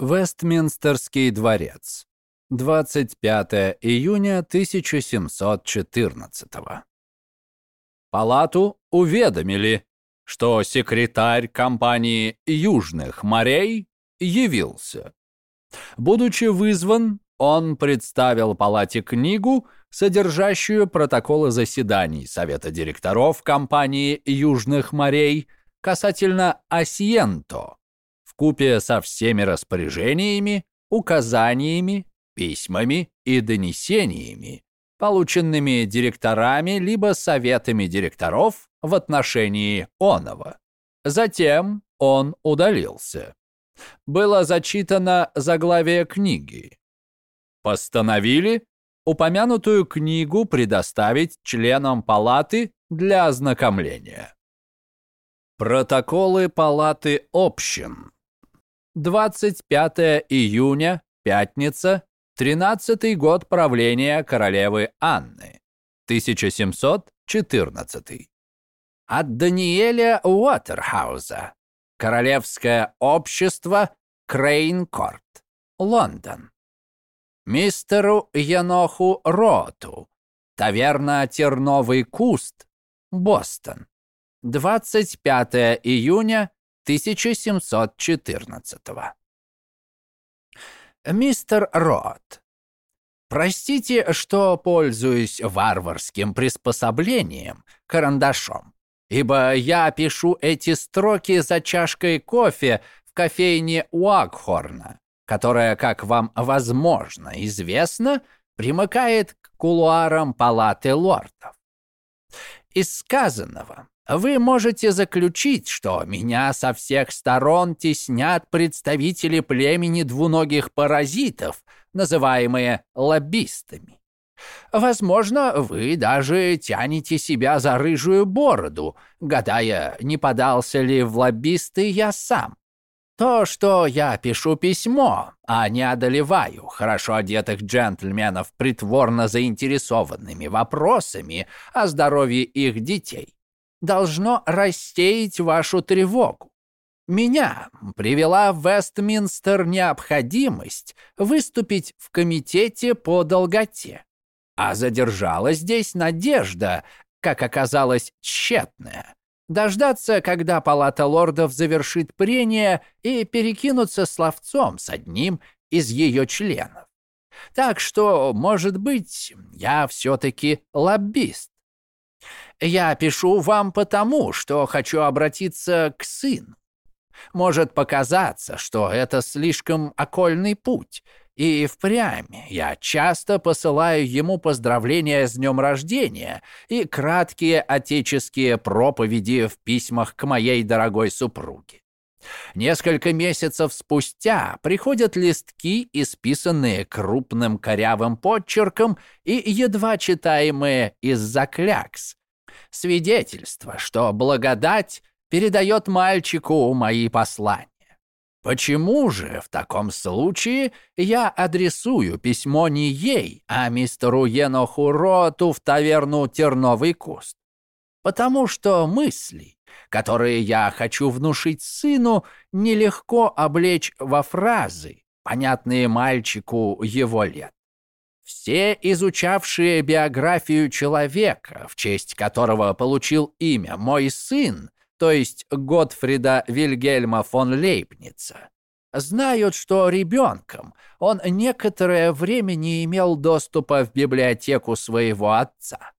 Вестминстерский дворец. 25 июня 1714 Палату уведомили, что секретарь компании Южных морей явился. Будучи вызван, он представил палате книгу, содержащую протоколы заседаний Совета директоров компании Южных морей касательно Асьенто, вкупе со всеми распоряжениями, указаниями, письмами и донесениями, полученными директорами либо советами директоров в отношении оного. Затем он удалился. Было зачитано заглавие книги. Постановили упомянутую книгу предоставить членам палаты для ознакомления. Протоколы палаты общин. 25 июня, пятница, 13 год правления королевы Анны, 1714. От Даниэля Уотерхауза. Королевское общество Крейнкорт, Лондон. Мистеру Яноху Роту. Таверна Терновый куст, Бостон. 25 июня 1714 Мистер Рот, простите, что пользуюсь варварским приспособлением, карандашом, ибо я пишу эти строки за чашкой кофе в кофейне Уакхорна, которая, как вам, возможно, известно, примыкает к кулуарам палаты лордов. Из сказанного вы можете заключить, что меня со всех сторон теснят представители племени двуногих паразитов, называемые лоббистами. Возможно, вы даже тянете себя за рыжую бороду, гадая, не подался ли в лоббисты я сам. То, что я пишу письмо, а не одолеваю хорошо одетых джентльменов притворно заинтересованными вопросами о здоровье их детей, должно рассеять вашу тревогу. Меня привела в Вестминстер необходимость выступить в комитете по долготе, а задержала здесь надежда, как оказалось, тщетная. Дождаться, когда палата лордов завершит прение и перекинуться словцом с одним из ее членов. Так что, может быть, я все-таки лоббист. Я пишу вам потому, что хочу обратиться к сыну. Может показаться, что это слишком окольный путь, и впрямь я часто посылаю ему поздравления с днем рождения и краткие отеческие проповеди в письмах к моей дорогой супруге. Несколько месяцев спустя приходят листки, исписанные крупным корявым подчерком и едва читаемые из-за клякс, свидетельство, что благодать передает мальчику мои послания. Почему же в таком случае я адресую письмо не ей, а мистеру Еноху Роту в таверну «Терновый куст»? Потому что мысли, которые я хочу внушить сыну, нелегко облечь во фразы, понятные мальчику его лет. Все изучавшие биографию человека, в честь которого получил имя мой сын, то есть Готфрида Вильгельма фон Лейбница, знают, что ребенком он некоторое время не имел доступа в библиотеку своего отца.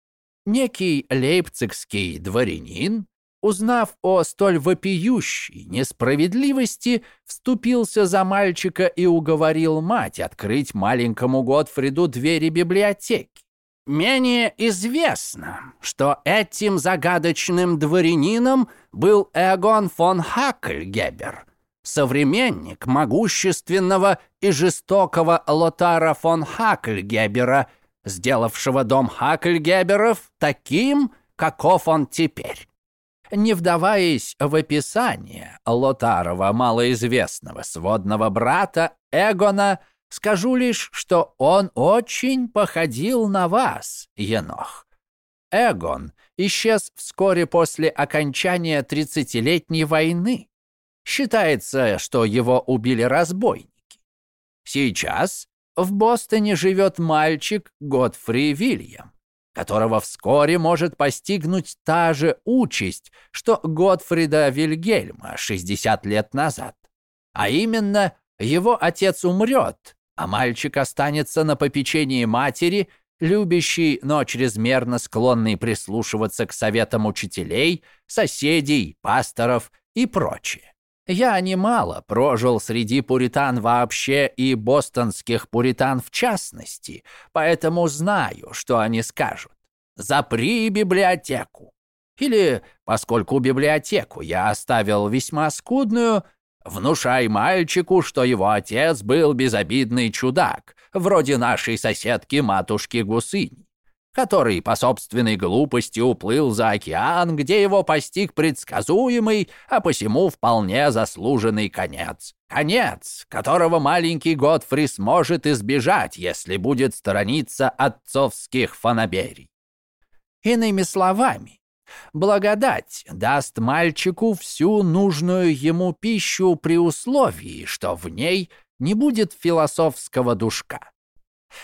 Некий лейпцигский дворянин узнав о столь вопиющей несправедливости, вступился за мальчика и уговорил мать открыть маленькому Готфриду двери библиотеки. Менее известно, что этим загадочным дворянином был Эгон фон Хакльгебер, современник могущественного и жестокого Лотара фон Хакльгебера, сделавшего дом Хакльгеберов таким, каков он теперь. Не вдаваясь в описание Лотарова малоизвестного сводного брата Эгона, скажу лишь, что он очень походил на вас, Енох. Эгон исчез вскоре после окончания тридцатилетней войны. Считается, что его убили разбойники. Сейчас в Бостоне живет мальчик Годфри Вильям, которого вскоре может постигнуть та же участь, что Годфрида Вильгельма 60 лет назад. А именно, его отец умрет, а мальчик останется на попечении матери, любящий, но чрезмерно склонный прислушиваться к советам учителей, соседей, пасторов и прочее. Я немало прожил среди пуритан вообще и бостонских пуритан в частности, поэтому знаю, что они скажут. «Запри библиотеку». Или, поскольку библиотеку я оставил весьма скудную, внушай мальчику, что его отец был безобидный чудак, вроде нашей соседки-матушки Гусынь который по собственной глупости уплыл за океан, где его постиг предсказуемый, а посему вполне заслуженный конец. Конец, которого маленький Готфри сможет избежать, если будет сторониться отцовских фанаберий. Иными словами, благодать даст мальчику всю нужную ему пищу при условии, что в ней не будет философского душка.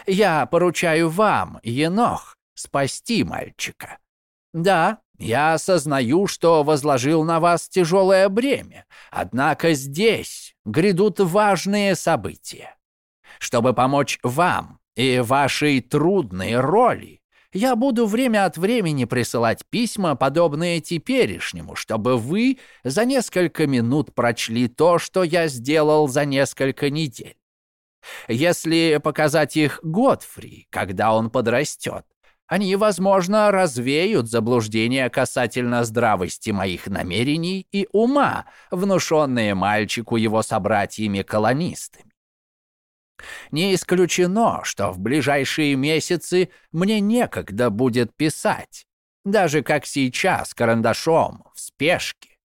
Я поручаю вам, Енох, спасти мальчика. Да, я осознаю, что возложил на вас тяжелое бремя, однако здесь грядут важные события. Чтобы помочь вам и вашей трудной роли, я буду время от времени присылать письма, подобные теперешнему, чтобы вы за несколько минут прочли то, что я сделал за несколько недель. Если показать их Годфри, когда он подрастет, они, возможно, развеют заблуждения касательно здравости моих намерений и ума, внушенные мальчику его собратьями-колонистами. Не исключено, что в ближайшие месяцы мне некогда будет писать, даже как сейчас, карандашом, в спешке.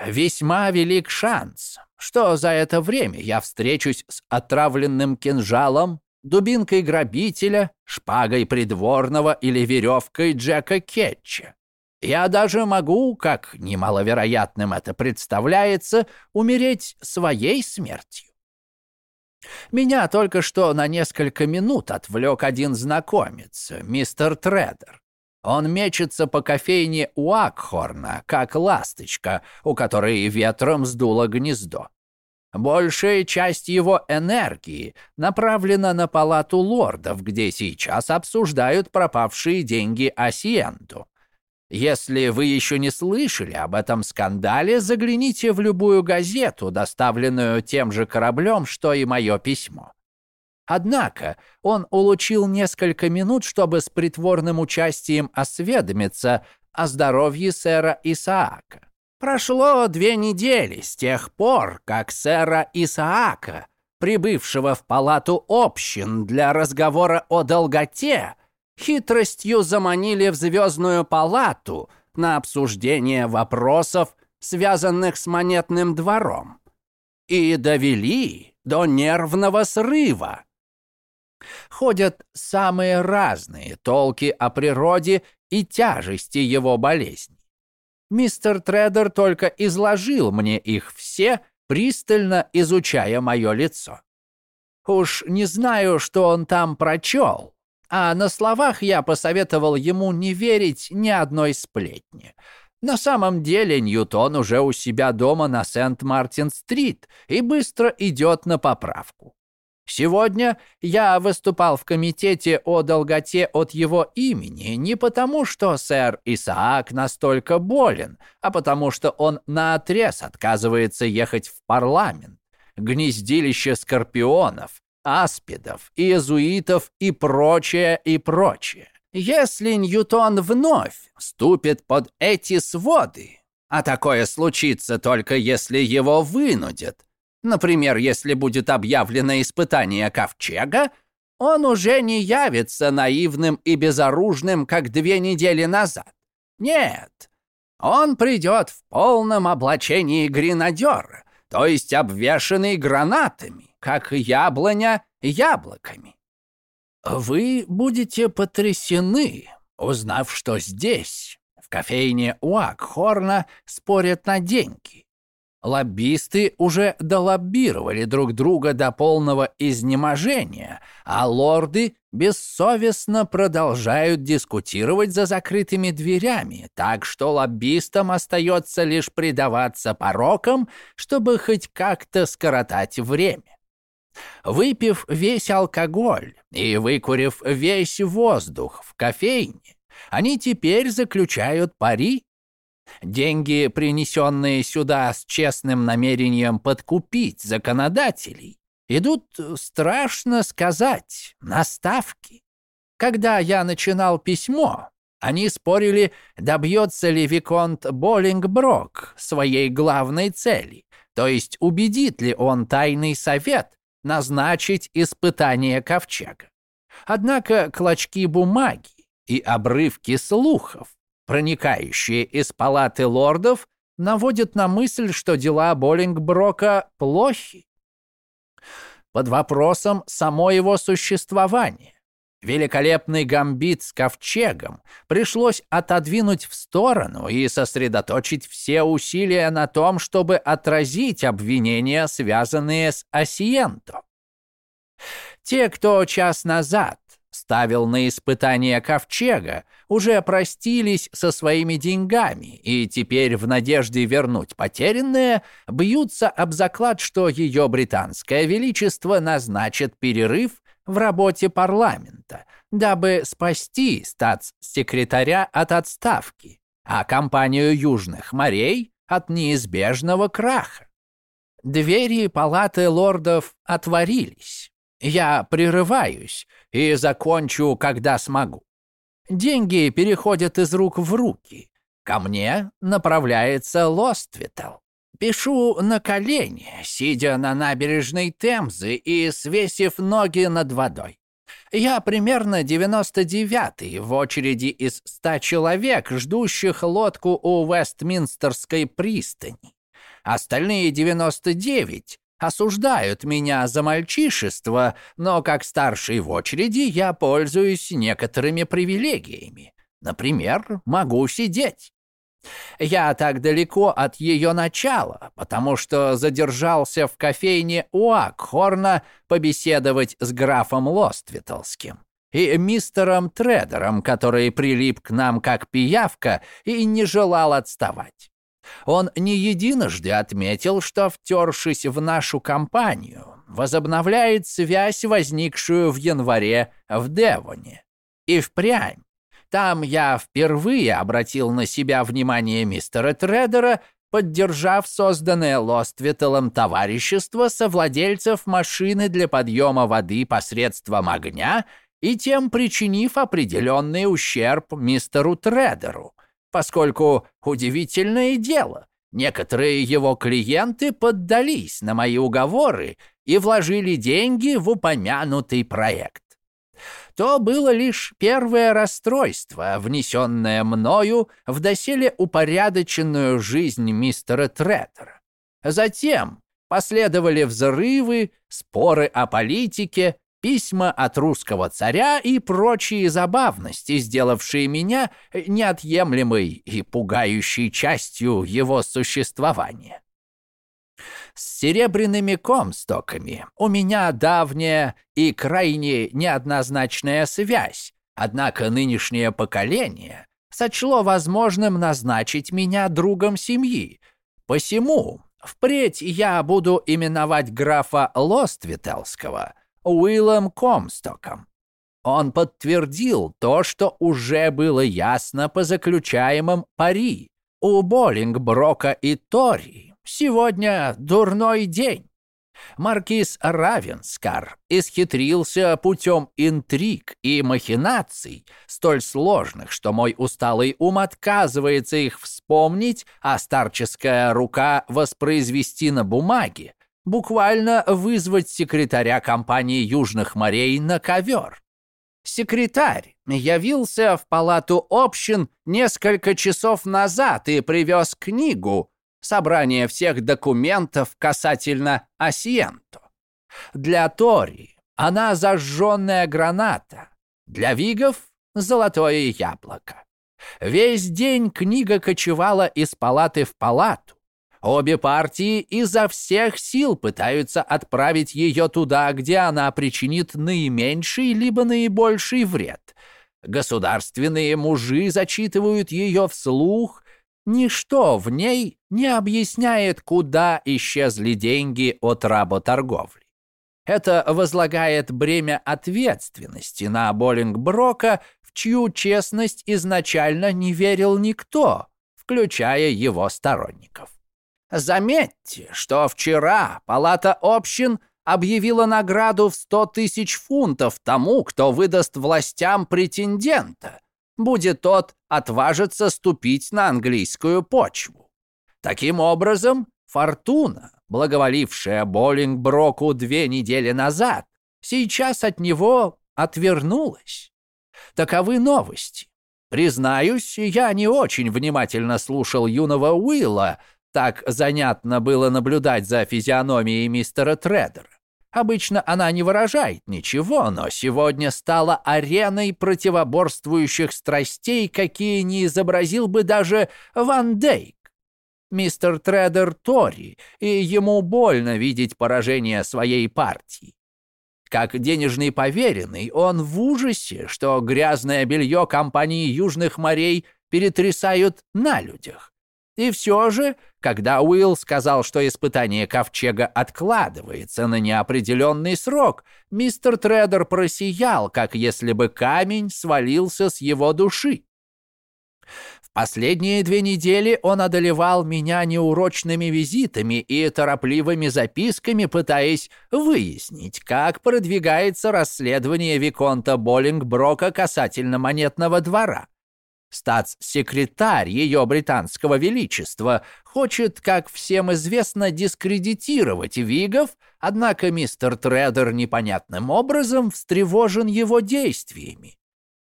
Весьма велик шанс, что за это время я встречусь с отравленным кинжалом дубинкой грабителя, шпагой придворного или веревкой Джека Кетча. Я даже могу, как немаловероятным это представляется, умереть своей смертью. Меня только что на несколько минут отвлек один знакомец, мистер Тредер. Он мечется по кофейне Уакхорна, как ласточка, у которой ветром сдуло гнездо. Большая часть его энергии направлена на палату лордов, где сейчас обсуждают пропавшие деньги Асиенту. Если вы еще не слышали об этом скандале, загляните в любую газету, доставленную тем же кораблем, что и мое письмо. Однако он улучил несколько минут, чтобы с притворным участием осведомиться о здоровье сэра Исаака. Прошло две недели с тех пор, как сэра Исаака, прибывшего в палату общин для разговора о долготе, хитростью заманили в звездную палату на обсуждение вопросов, связанных с монетным двором, и довели до нервного срыва. Ходят самые разные толки о природе и тяжести его болезни. Мистер Тредер только изложил мне их все, пристально изучая мое лицо. Уж не знаю, что он там прочел, а на словах я посоветовал ему не верить ни одной сплетни. На самом деле Ньютон уже у себя дома на Сент-Мартин-стрит и быстро идет на поправку. Сегодня я выступал в комитете о долготе от его имени не потому, что сэр Исаак настолько болен, а потому что он наотрез отказывается ехать в парламент, гнездилище скорпионов, аспидов, иезуитов и прочее, и прочее. Если Ньютон вновь ступит под эти своды, а такое случится только если его вынудят, Например, если будет объявлено испытание ковчега, он уже не явится наивным и безоружным, как две недели назад. Нет, он придет в полном облачении гренадера, то есть обвешанный гранатами, как яблоня яблоками. Вы будете потрясены, узнав, что здесь, в кофейне Уакхорна, спорят на деньги. Лоббисты уже долоббировали друг друга до полного изнеможения, а лорды бессовестно продолжают дискутировать за закрытыми дверями, так что лоббистам остается лишь предаваться порокам, чтобы хоть как-то скоротать время. Выпив весь алкоголь и выкурив весь воздух в кофейне, они теперь заключают пари Деньги, принесенные сюда с честным намерением подкупить законодателей, идут, страшно сказать, на ставки. Когда я начинал письмо, они спорили, добьется ли Виконт Боллингброк своей главной цели, то есть убедит ли он тайный совет назначить испытание ковчега. Однако клочки бумаги и обрывки слухов проникающие из палаты лордов, наводят на мысль, что дела Боллингброка плохи. Под вопросом само его существование. Великолепный гамбит с ковчегом пришлось отодвинуть в сторону и сосредоточить все усилия на том, чтобы отразить обвинения, связанные с Осиенто. Те, кто час назад ставил на испытание ковчега, уже простились со своими деньгами и теперь в надежде вернуть потерянное бьются об заклад, что ее британское величество назначит перерыв в работе парламента, дабы спасти статс-секретаря от отставки, а компанию Южных морей от неизбежного краха. Двери палаты лордов отворились. Я прерываюсь и закончу, когда смогу. Деньги переходят из рук в руки. Ко мне направляется Лоствитл. Пишу на колени, сидя на набережной Темзы и свесив ноги над водой. Я примерно 99-й в очереди из 100 человек, ждущих лодку у Вестминстерской пристани. Остальные 99 осуждают меня за мальчишество, но как старший в очереди я пользуюсь некоторыми привилегиями. Например, могу сидеть. Я так далеко от ее начала, потому что задержался в кофейне у Акхорна побеседовать с графом Лоствитлским и мистером Тредером, который прилип к нам как пиявка и не желал отставать. Он не единожды отметил, что, втершись в нашу компанию, возобновляет связь, возникшую в январе в Девоне. И впрямь. Там я впервые обратил на себя внимание мистера Тредера, поддержав созданное Лоствителом товарищество совладельцев машины для подъема воды посредством огня и тем причинив определенный ущерб мистеру Тредеру – поскольку удивительное дело, некоторые его клиенты поддались на мои уговоры и вложили деньги в упомянутый проект. То было лишь первое расстройство, внесенное мною в доселе упорядоченную жизнь мистера Треттера. Затем последовали взрывы, споры о политике, письма от русского царя и прочие забавности, сделавшие меня неотъемлемой и пугающей частью его существования. С серебряными комстоками у меня давняя и крайне неоднозначная связь, однако нынешнее поколение сочло возможным назначить меня другом семьи. Посему впредь я буду именовать графа Лоствителского – Уиллом Комстоком. Он подтвердил то, что уже было ясно по заключаемым пари. У Боллингброка и Тори сегодня дурной день. Маркиз Равенскар исхитрился путем интриг и махинаций, столь сложных, что мой усталый ум отказывается их вспомнить, а старческая рука воспроизвести на бумаге, буквально вызвать секретаря компании Южных морей на ковер. Секретарь явился в палату общин несколько часов назад и привез книгу «Собрание всех документов касательно Асиенто». Для Тори она зажженная граната, для Вигов — золотое яблоко. Весь день книга кочевала из палаты в палату, Обе партии изо всех сил пытаются отправить ее туда, где она причинит наименьший либо наибольший вред. Государственные мужи зачитывают ее вслух. Ничто в ней не объясняет, куда исчезли деньги от работорговли. Это возлагает бремя ответственности на Боллингброка, в чью честность изначально не верил никто, включая его сторонников. Заметьте, что вчера Палата общин объявила награду в 100 тысяч фунтов тому, кто выдаст властям претендента, будет тот отважиться ступить на английскую почву. Таким образом, фортуна, благоволившая Боллингброку две недели назад, сейчас от него отвернулась. Таковы новости. Признаюсь, я не очень внимательно слушал юного Уилла, так занятно было наблюдать за физиономией мистера Тредера. Обычно она не выражает ничего, но сегодня стала ареной противоборствующих страстей, какие не изобразил бы даже Ван Дейк. Мистер Тредер Тори, и ему больно видеть поражение своей партии. Как денежный поверенный, он в ужасе, что грязное белье компании Южных морей перетрясают на людях. И все же, когда Уилл сказал, что испытание ковчега откладывается на неопределенный срок, мистер Тредер просиял, как если бы камень свалился с его души. В последние две недели он одолевал меня неурочными визитами и торопливыми записками, пытаясь выяснить, как продвигается расследование Виконта Боллингброка касательно монетного двора. Статс-секретарь ее британского величества хочет, как всем известно, дискредитировать Вигов, однако мистер Тредер непонятным образом встревожен его действиями.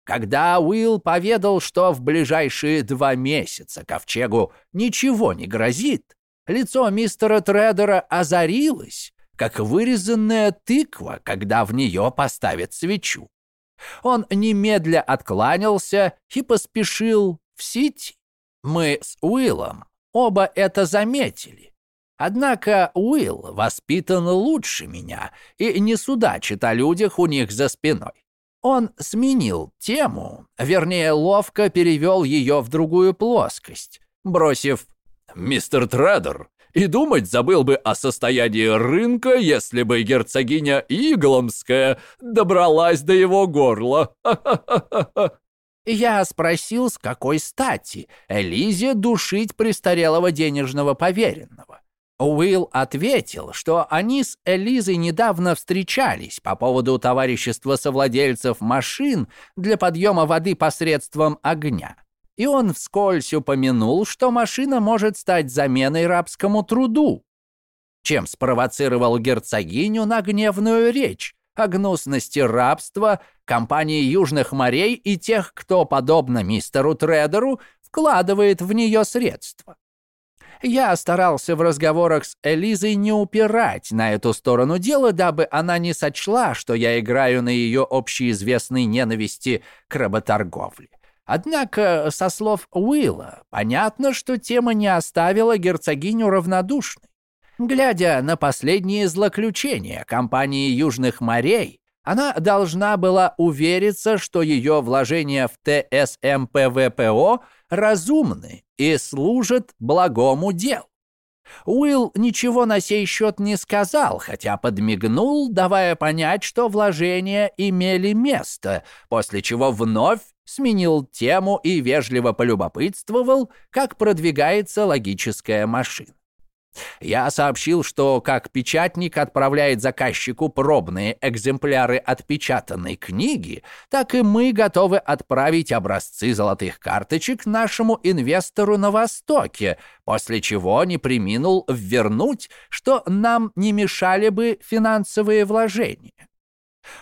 Когда Уилл поведал, что в ближайшие два месяца ковчегу ничего не грозит, лицо мистера Тредера озарилось, как вырезанная тыква, когда в нее поставят свечу. Он немедля откланялся и поспешил в Сити. Мы с Уиллом оба это заметили. Однако Уилл воспитан лучше меня и не судачит о людях у них за спиной. Он сменил тему, вернее, ловко перевел ее в другую плоскость, бросив «Мистер Тредер, и думать забыл бы о состоянии рынка, если бы герцогиня Игломская добралась до его горла. Я спросил, с какой стати Элизе душить престарелого денежного поверенного. Уилл ответил, что они с Элизой недавно встречались по поводу товарищества совладельцев машин для подъема воды посредством огня и он вскользь упомянул, что машина может стать заменой рабскому труду, чем спровоцировал герцогиню на гневную речь о гнусности рабства, компании Южных морей и тех, кто, подобно мистеру Тредеру, вкладывает в нее средства. Я старался в разговорах с Элизой не упирать на эту сторону дела, дабы она не сочла, что я играю на ее общеизвестной ненависти к работорговле. Однако, со слов Уилла, понятно, что тема не оставила герцогиню равнодушной. Глядя на последние злоключения компании Южных морей, она должна была увериться, что ее вложения в ТСМПВПО разумны и служат благому делу. Уилл ничего на сей счет не сказал, хотя подмигнул, давая понять, что вложения имели место, после чего вновь сменил тему и вежливо полюбопытствовал, как продвигается логическая машина. Я сообщил, что как печатник отправляет заказчику пробные экземпляры отпечатанной книги, так и мы готовы отправить образцы золотых карточек нашему инвестору на Востоке, после чего не приминул ввернуть, что нам не мешали бы финансовые вложения.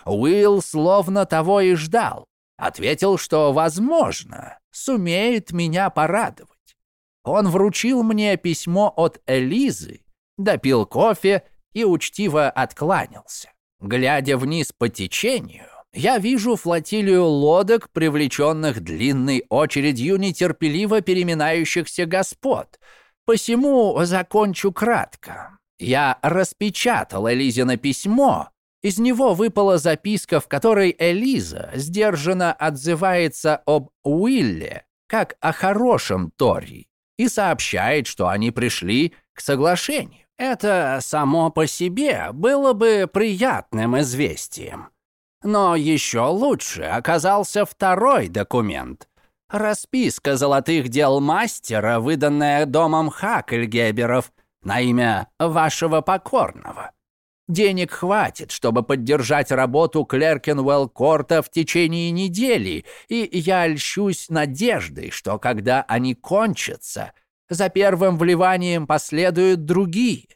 Уилл словно того и ждал. Ответил, что, возможно, сумеет меня порадовать. Он вручил мне письмо от Элизы, допил кофе и учтиво откланялся. Глядя вниз по течению, я вижу флотилию лодок, привлеченных длинной очередью нетерпеливо переминающихся господ. Посему закончу кратко. Я распечатал Элизино письмо. Из него выпала записка, в которой Элиза сдержанно отзывается об Уилле, как о хорошем Тори, и сообщает, что они пришли к соглашению. Это само по себе было бы приятным известием. Но еще лучше оказался второй документ. Расписка золотых дел мастера, выданная домом Хакельгеберов на имя вашего покорного. Денег хватит, чтобы поддержать работу Клеркенвелл-Корта в течение недели, и я льщусь надеждой, что когда они кончатся, за первым вливанием последуют другие.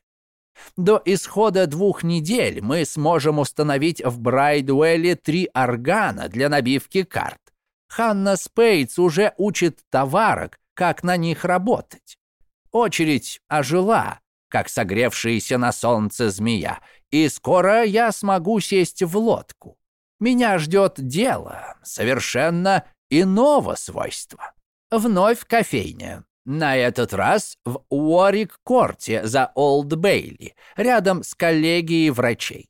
До исхода двух недель мы сможем установить в Брайдуэлле три органа для набивки карт. Ханна Спейтс уже учит товарок, как на них работать. Очередь ожила, как согревшаяся на солнце змея, и скоро я смогу сесть в лодку. Меня ждет дело совершенно иного свойства. Вновь кофейня. На этот раз в Уорик-Корте за Олд Бейли, рядом с коллегией врачей.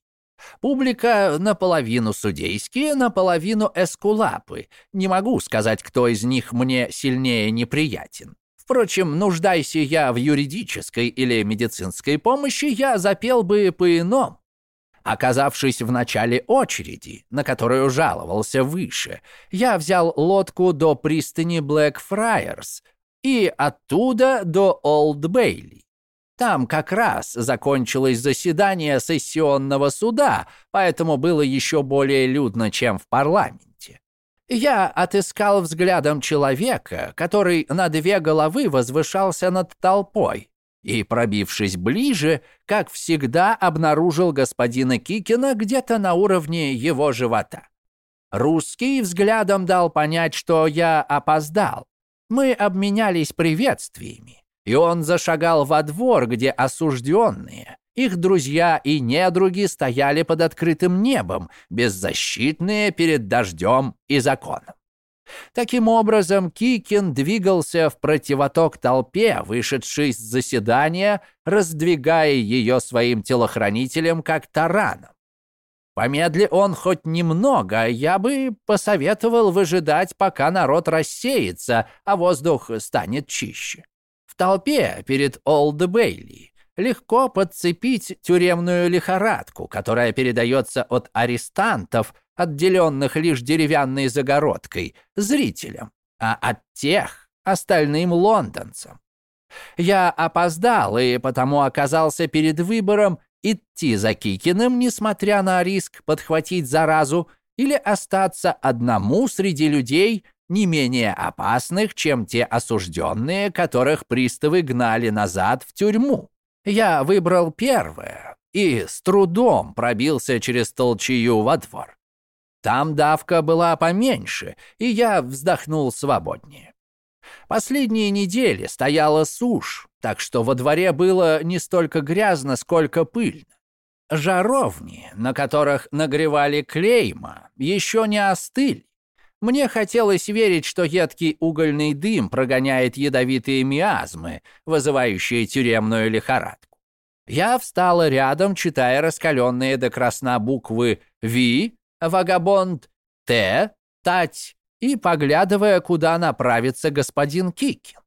Публика наполовину судейские, наполовину эскулапы. Не могу сказать, кто из них мне сильнее неприятен. Впрочем, нуждайся я в юридической или медицинской помощи, я запел бы по-иному. Оказавшись в начале очереди, на которую жаловался выше, я взял лодку до пристани Блэкфрайерс и оттуда до Олд Бейли. Там как раз закончилось заседание сессионного суда, поэтому было еще более людно, чем в парламенте. Я отыскал взглядом человека, который на две головы возвышался над толпой, и, пробившись ближе, как всегда, обнаружил господина Кикина где-то на уровне его живота. Русский взглядом дал понять, что я опоздал. Мы обменялись приветствиями, и он зашагал во двор, где осужденные, их друзья и недруги стояли под открытым небом, беззащитные перед дождем и законом. Таким образом, Кикин двигался в противоток толпе, вышедшей с заседания, раздвигая ее своим телохранителем как тараном. Помедли он хоть немного, я бы посоветовал выжидать, пока народ рассеется, а воздух станет чище. В толпе перед Олд Бейли легко подцепить тюремную лихорадку, которая передается от арестантов, отделенных лишь деревянной загородкой, зрителям, а от тех остальным лондонцам. Я опоздал и потому оказался перед выбором идти за Кикиным, несмотря на риск подхватить заразу, или остаться одному среди людей, не менее опасных, чем те осужденные, которых приставы гнали назад в тюрьму. Я выбрал первое и с трудом пробился через толчью во двор. Там давка была поменьше, и я вздохнул свободнее. Последние недели стояла сушь, так что во дворе было не столько грязно, сколько пыльно. Жаровни, на которых нагревали клейма, еще не остыли. Мне хотелось верить, что едкий угольный дым прогоняет ядовитые миазмы, вызывающие тюремную лихорадку. Я встала рядом, читая раскаленные до красна буквы «Ви», «Вагабонд», «Т», «Тать» и поглядывая, куда направится господин Кикин.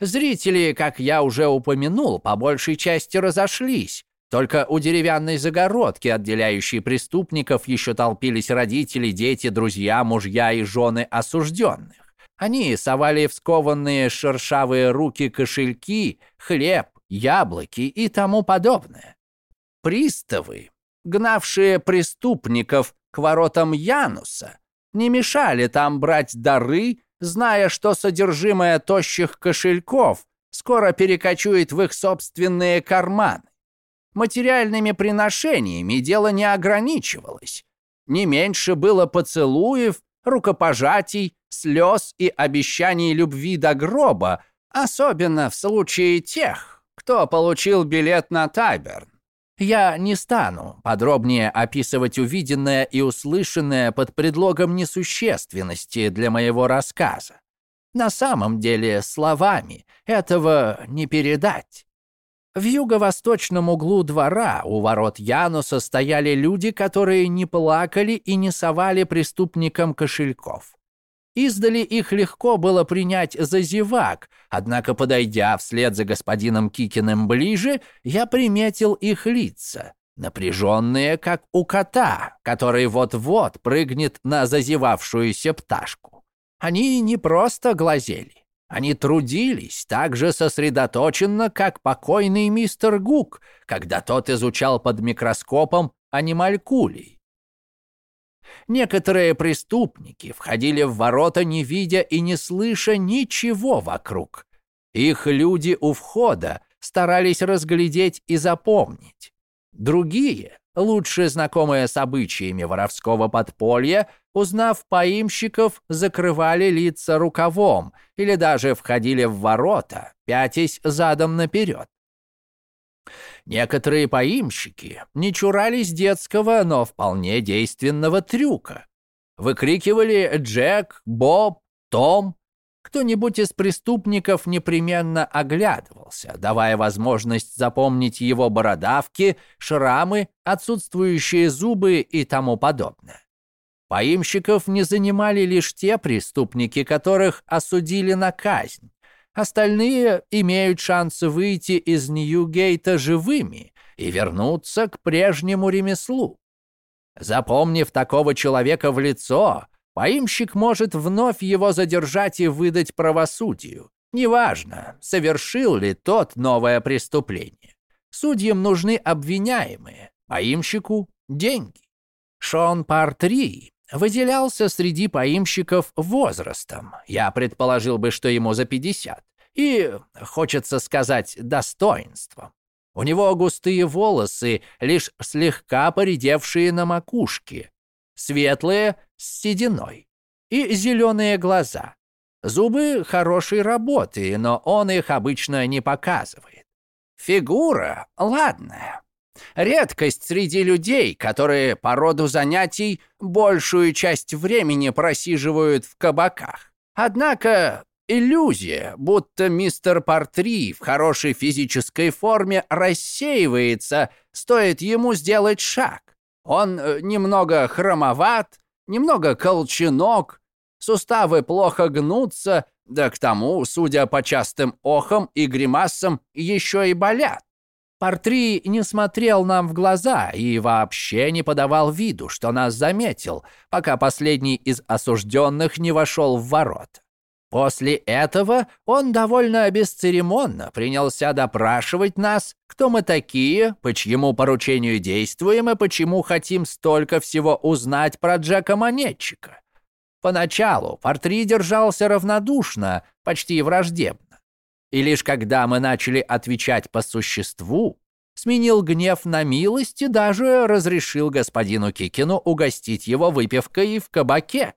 Зрители, как я уже упомянул, по большей части разошлись, только у деревянной загородки, отделяющей преступников, еще толпились родители, дети, друзья, мужья и жены осужденных. Они совали в скованные шершавые руки кошельки, хлеб, яблоки и тому подобное. Приставы, гнавшие преступников к воротам Януса, не мешали там брать дары, зная, что содержимое тощих кошельков скоро перекочует в их собственные карманы. Материальными приношениями дело не ограничивалось. Не меньше было поцелуев, рукопожатий, слез и обещаний любви до гроба, особенно в случае тех, кто получил билет на Тайберн. Я не стану подробнее описывать увиденное и услышанное под предлогом несущественности для моего рассказа. На самом деле, словами этого не передать. В юго-восточном углу двора у ворот Януса стояли люди, которые не плакали и не совали преступникам кошельков. Издали их легко было принять за зевак, однако, подойдя вслед за господином Кикиным ближе, я приметил их лица, напряженные, как у кота, который вот-вот прыгнет на зазевавшуюся пташку. Они не просто глазели, они трудились так же сосредоточенно, как покойный мистер Гук, когда тот изучал под микроскопом анималькулей. Некоторые преступники входили в ворота, не видя и не слыша ничего вокруг. Их люди у входа старались разглядеть и запомнить. Другие, лучше знакомые с обычаями воровского подполья, узнав поимщиков, закрывали лица рукавом или даже входили в ворота, пятясь задом наперед. Некоторые поимщики не чурались детского, но вполне действенного трюка. Выкрикивали «Джек», «Боб», «Том». Кто-нибудь из преступников непременно оглядывался, давая возможность запомнить его бородавки, шрамы, отсутствующие зубы и тому подобное. Поимщиков не занимали лишь те преступники, которых осудили на казнь. Остальные имеют шансы выйти из Ньюгейта живыми и вернуться к прежнему ремеслу. Запомнив такого человека в лицо, поимщик может вновь его задержать и выдать правосудию. Неважно, совершил ли тот новое преступление. Судьям нужны обвиняемые, поимщику – деньги. Шон Партри выделялся среди поимщиков возрастом. Я предположил бы, что ему за 50. И, хочется сказать, достоинством. У него густые волосы, лишь слегка поредевшие на макушке, светлые с сединой и зеленые глаза. Зубы хорошей работы, но он их обычно не показывает. Фигура ладная, Редкость среди людей, которые по роду занятий большую часть времени просиживают в кабаках. Однако иллюзия, будто мистер Портри в хорошей физической форме рассеивается, стоит ему сделать шаг. Он э, немного хромоват, немного колченок, суставы плохо гнутся, да к тому, судя по частым охам и гримасам, еще и болят. Портри не смотрел нам в глаза и вообще не подавал виду, что нас заметил, пока последний из осужденных не вошел в ворот. После этого он довольно бесцеремонно принялся допрашивать нас, кто мы такие, по чьему поручению действуем и почему хотим столько всего узнать про Джека Монетчика. Поначалу Портри держался равнодушно, почти враждебно. И лишь когда мы начали отвечать по существу, сменил гнев на милость и даже разрешил господину Кикину угостить его выпивкой в кабаке.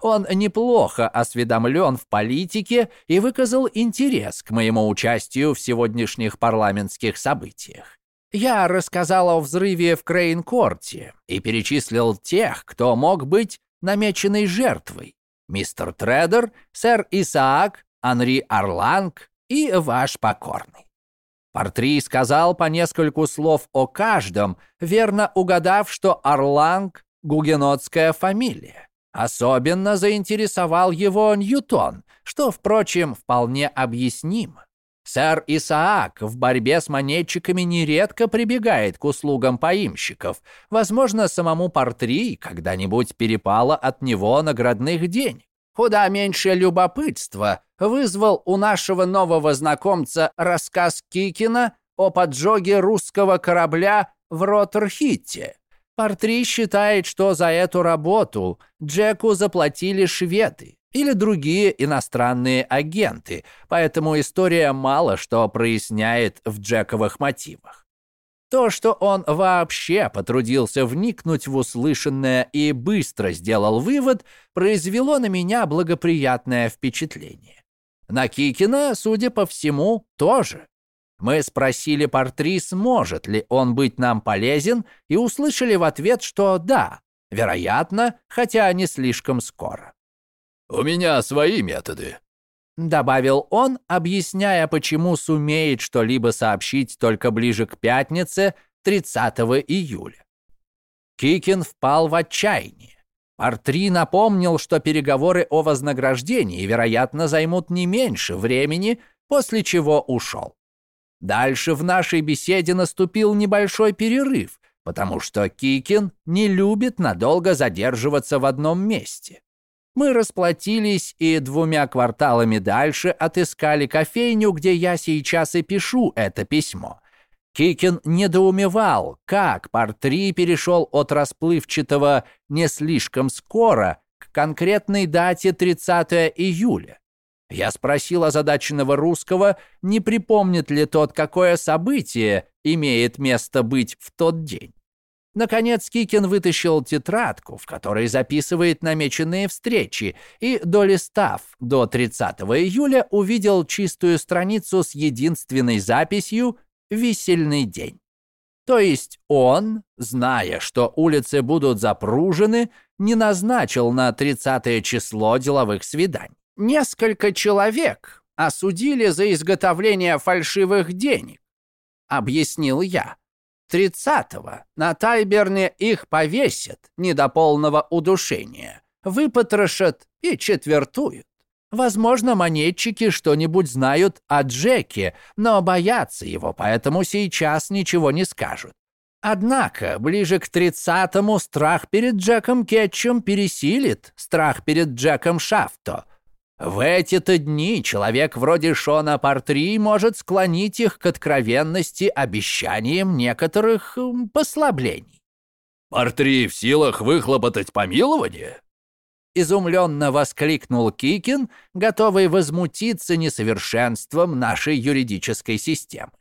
Он неплохо осведомлен в политике и выказал интерес к моему участию в сегодняшних парламентских событиях. Я рассказал о взрыве в Крейн-корте и перечислил тех, кто мог быть намеченной жертвой. Мистер Тредер, сэр Исаак, Анри Арланг и ваш покорный. Портри сказал по нескольку слов о каждом, верно угадав, что Арланг — гугенотская фамилия. Особенно заинтересовал его Ньютон, что, впрочем, вполне объяснимо. Сэр Исаак в борьбе с монетчиками нередко прибегает к услугам поимщиков. Возможно, самому Портри когда-нибудь перепало от него наградных денег. Куда меньше любопытства вызвал у нашего нового знакомца рассказ Кикина о поджоге русского корабля в Роттерхитте. Портри считает, что за эту работу Джеку заплатили шведы или другие иностранные агенты, поэтому история мало что проясняет в Джековых мотивах. То, что он вообще потрудился вникнуть в услышанное и быстро сделал вывод, произвело на меня благоприятное впечатление. На Кикина, судя по всему, тоже. Мы спросили Портри, сможет ли он быть нам полезен, и услышали в ответ, что да, вероятно, хотя не слишком скоро. У меня свои методы», — добавил он, объясняя, почему сумеет что-либо сообщить только ближе к пятнице, 30 июля. Кикин впал в отчаяние. Артри напомнил, что переговоры о вознаграждении, вероятно, займут не меньше времени, после чего ушел. Дальше в нашей беседе наступил небольшой перерыв, потому что Кикин не любит надолго задерживаться в одном месте. Мы расплатились и двумя кварталами дальше отыскали кофейню, где я сейчас и пишу это письмо. Кикин недоумевал, как Партри перешел от расплывчатого «не слишком скоро» к конкретной дате 30 июля. Я спросил озадаченного русского, не припомнит ли тот, какое событие имеет место быть в тот день. Наконец Кикин вытащил тетрадку, в которой записывает намеченные встречи, и, долистав до 30 июля, увидел чистую страницу с единственной записью весельный день. То есть он, зная, что улицы будут запружены, не назначил на 30 число деловых свиданий. Несколько человек осудили за изготовление фальшивых денег, объяснил я. Тридцатого на Тайберне их повесят не до полного удушения, выпотрошат и четвертуют. Возможно, монетчики что-нибудь знают о Джеке, но боятся его, поэтому сейчас ничего не скажут. Однако, ближе к тридцатому страх перед Джеком Кетчем пересилит страх перед Джеком Шафто. В эти-то дни человек вроде Шона Партри может склонить их к откровенности обещанием некоторых послаблений. «Партри в силах выхлопотать помилование?» изумленно воскликнул Кикин, готовый возмутиться несовершенством нашей юридической системы.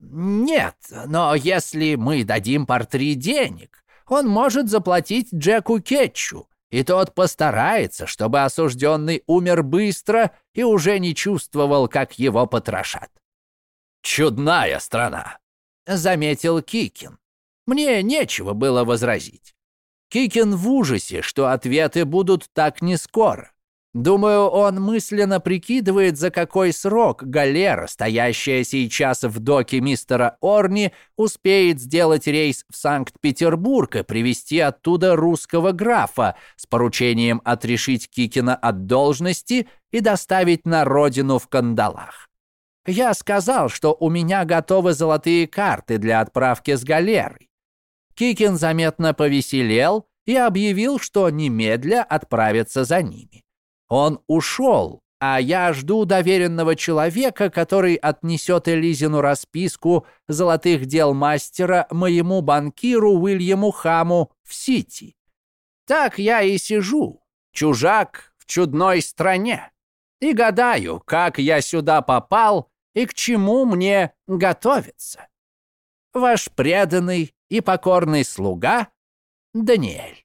«Нет, но если мы дадим Портри денег, он может заплатить Джеку Кетчу, и тот постарается, чтобы осужденный умер быстро и уже не чувствовал, как его потрошат». «Чудная страна», — заметил Кикин. Мне нечего было возразить. Кикин в ужасе, что ответы будут так не скоро. Думаю, он мысленно прикидывает, за какой срок галера, стоящая сейчас в доке мистера Орни, успеет сделать рейс в Санкт-Петербург и привезти оттуда русского графа с поручением отрешить Кикина от должности и доставить на родину в кандалах. Я сказал, что у меня готовы золотые карты для отправки с галерой. Кикин заметно повеселел и объявил, что немедля отправится за ними. Он ушел, а я жду доверенного человека, который отнесет Элизину расписку золотых дел мастера моему банкиру Уильяму Хаму в Сити. Так я и сижу, чужак в чудной стране, и гадаю, как я сюда попал и к чему мне готовиться. Ваш преданный и покорный слуга Даниэль.